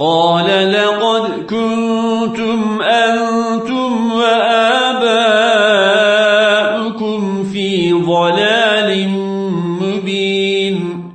قال لقد كنتم أنتم وآباؤكم في ضلال مبين.